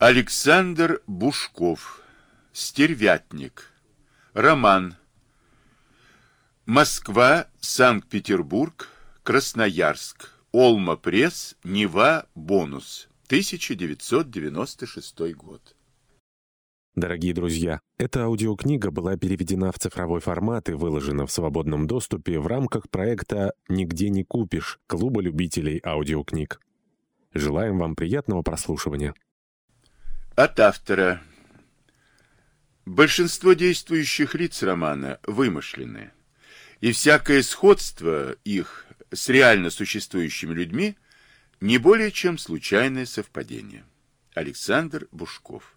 Александр Бушков. Стервятник. Роман. Москва, Санкт-Петербург, Красноярск. Олма Пресс, Нева, Бонус. 1996 год. Дорогие друзья, эта аудиокнига была переведена в цифровой формат и выложена в свободном доступе в рамках проекта «Нигде не купишь» Клуба любителей аудиокниг. Желаем вам приятного прослушивания. От автора. Большинство действующих лиц романа вымышлены, и всякое сходство их с реально существующими людьми не более чем случайное совпадение. Александр Бушков